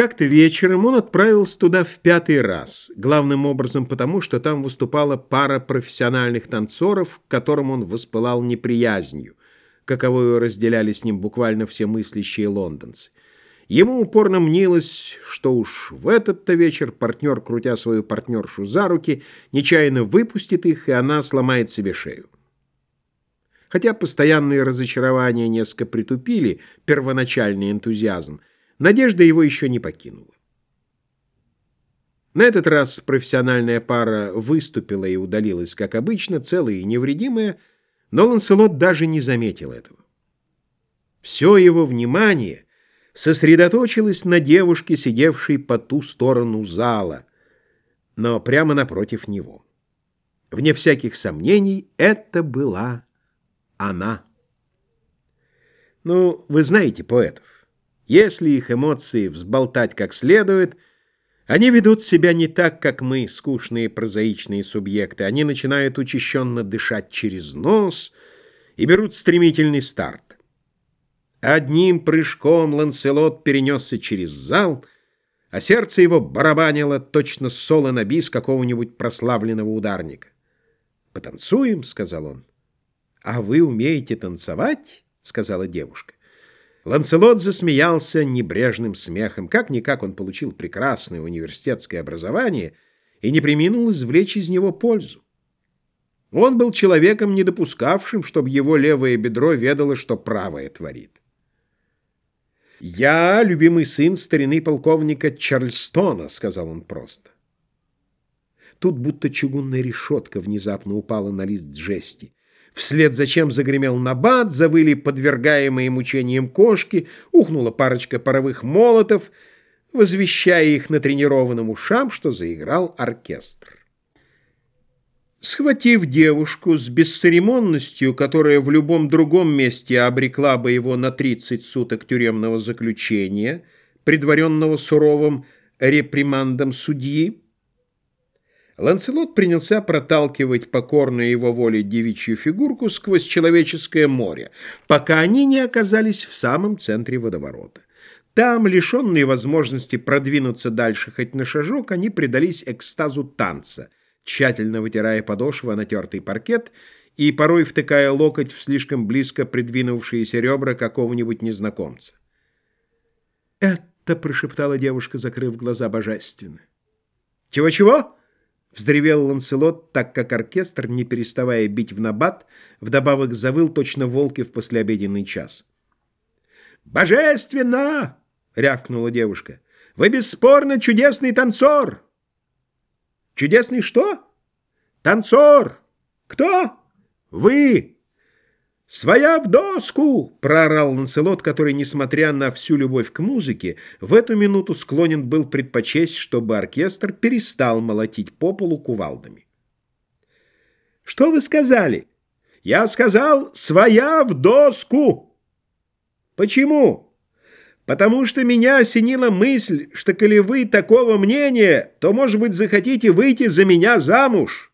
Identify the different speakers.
Speaker 1: Как-то вечером он отправился туда в пятый раз, главным образом потому, что там выступала пара профессиональных танцоров, к которым он воспылал неприязнью, каковую разделяли с ним буквально все мыслящие лондонцы. Ему упорно мнилось, что уж в этот-то вечер партнер, крутя свою партнершу за руки, нечаянно выпустит их, и она сломает себе шею. Хотя постоянные разочарования несколько притупили первоначальный энтузиазм, Надежда его еще не покинула. На этот раз профессиональная пара выступила и удалилась, как обычно, целая и невредимая, но Ланселот даже не заметил этого. Все его внимание сосредоточилось на девушке, сидевшей по ту сторону зала, но прямо напротив него. Вне всяких сомнений, это была она. Ну, вы знаете поэтов. Если их эмоции взболтать как следует, они ведут себя не так, как мы, скучные прозаичные субъекты. Они начинают учащенно дышать через нос и берут стремительный старт. Одним прыжком Ланселот перенесся через зал, а сердце его барабанило точно соло на бис какого-нибудь прославленного ударника. «Потанцуем», — сказал он. «А вы умеете танцевать?» — сказала девушка. Ланселот засмеялся небрежным смехом. Как-никак он получил прекрасное университетское образование и не приминул извлечь из него пользу. Он был человеком, не допускавшим, чтобы его левое бедро ведало, что правое творит. «Я любимый сын старины полковника Чарльстона», — сказал он просто. Тут будто чугунная решетка внезапно упала на лист жести. Вслед за чем загремел набат, завыли подвергаемые мучениям кошки, ухнула парочка паровых молотов, возвещая их на тренированным ушам, что заиграл оркестр. Схватив девушку с бесцеремонностью, которая в любом другом месте обрекла бы его на 30 суток тюремного заключения, предваренного суровым репримандом судьи, Ланселот принялся проталкивать покорную его воле девичью фигурку сквозь человеческое море, пока они не оказались в самом центре водоворота. Там, лишенные возможности продвинуться дальше хоть на шажок, они предались экстазу танца, тщательно вытирая подошву о натертый паркет и порой втыкая локоть в слишком близко придвинувшиеся ребра какого-нибудь незнакомца. «Это», — прошептала девушка, закрыв глаза божественно. «Чего-чего?» Вздревел Ланселот, так как оркестр, не переставая бить в набат, вдобавок завыл точно волки в послеобеденный час. «Божественно!» — рявкнула девушка. «Вы бесспорно чудесный танцор!» «Чудесный что?» «Танцор!» «Кто?» «Вы!» «Своя в доску!» — проорал Ланселот, который, несмотря на всю любовь к музыке, в эту минуту склонен был предпочесть, чтобы оркестр перестал молотить по полу кувалдами. «Что вы сказали?» «Я сказал, своя в доску!» «Почему?» «Потому что меня осенила мысль, что коли вы такого мнения, то, может быть, захотите выйти за меня замуж».